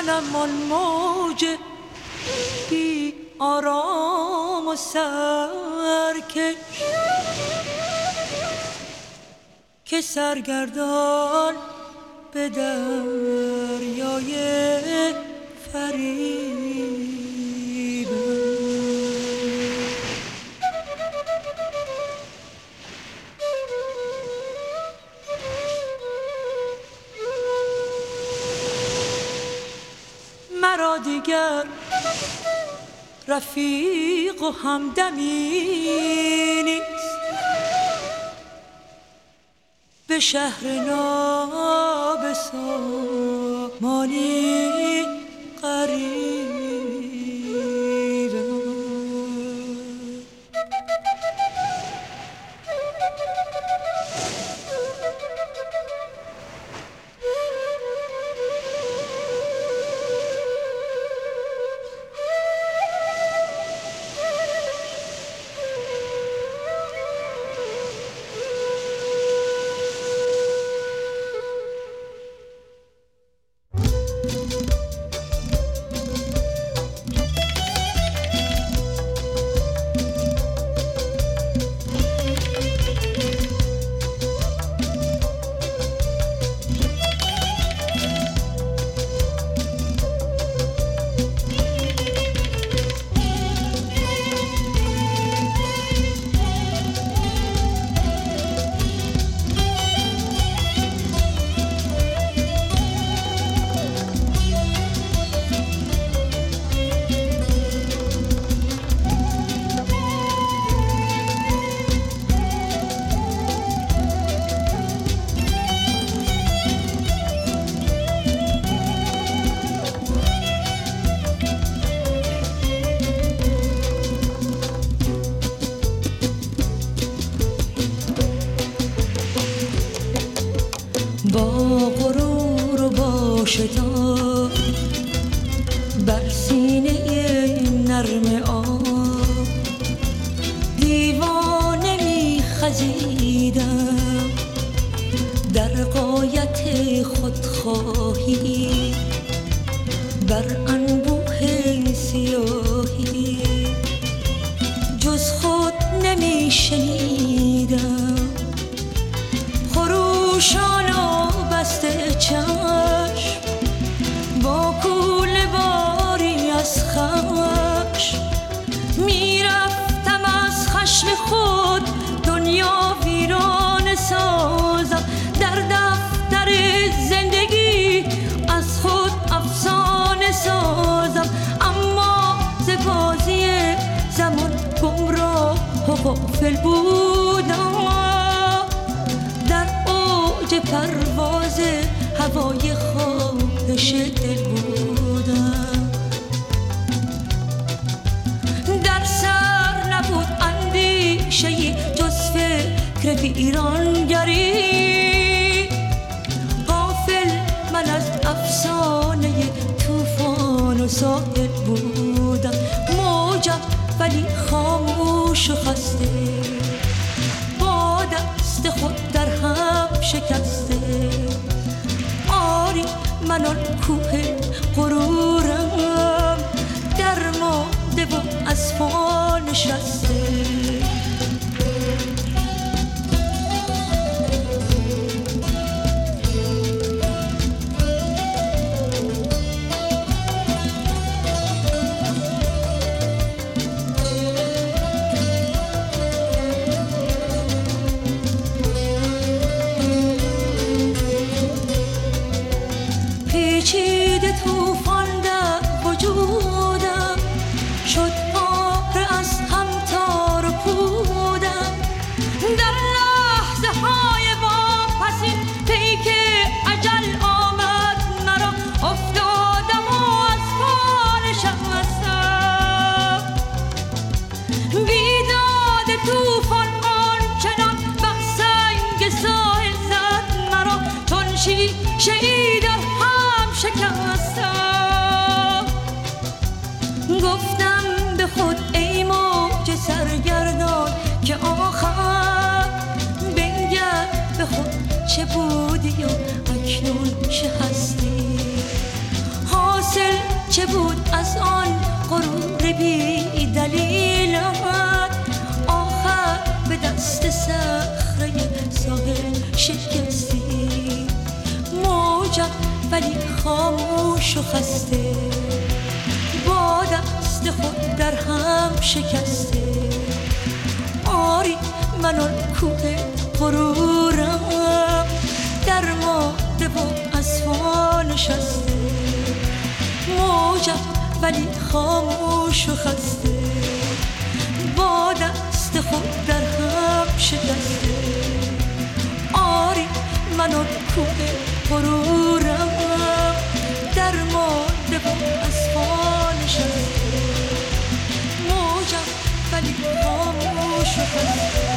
منم آن موج بی آرام و سرکش که سرگردان به دریای فریب. دیگر رفیق و همدمی نیست. به شهر نابسامانی شتاب بر سینه نرم آب دیوانه می خزیدم در قایت خودخواهی بر انبوه سیاهی. جز خود نمی شنیدم. خود دنیا ویران سازم در دفتر زندگی از خود افسانه سازم اما ز بازی زمان گمراه و غافل بودم. در اوج پرواز هوای خواهش دل بودم فکر ویرانگری غافل من از افسانه طوفان و ساحل بودم موجم ولی خاموش و خسته با دست خود در هم شکسته آری من آن کوه شیشه ای هم شکستم گفتم به خود ای موج سرگردان که آخر بنگر به خود چه بودی و اکنون چه هستی؟ حاصل چه بود از آن غرور بی دلیلت؟ آخر به دست صخره ساحل شکستی ولی خاموش و خسته. با دست خود در هم شکسته. آری من کوه غرورم. در ماده و از نشسته. موجم ولی خاموش و خسته. با دست خود در هم شکسته. آری من کوه غرورم. نشسته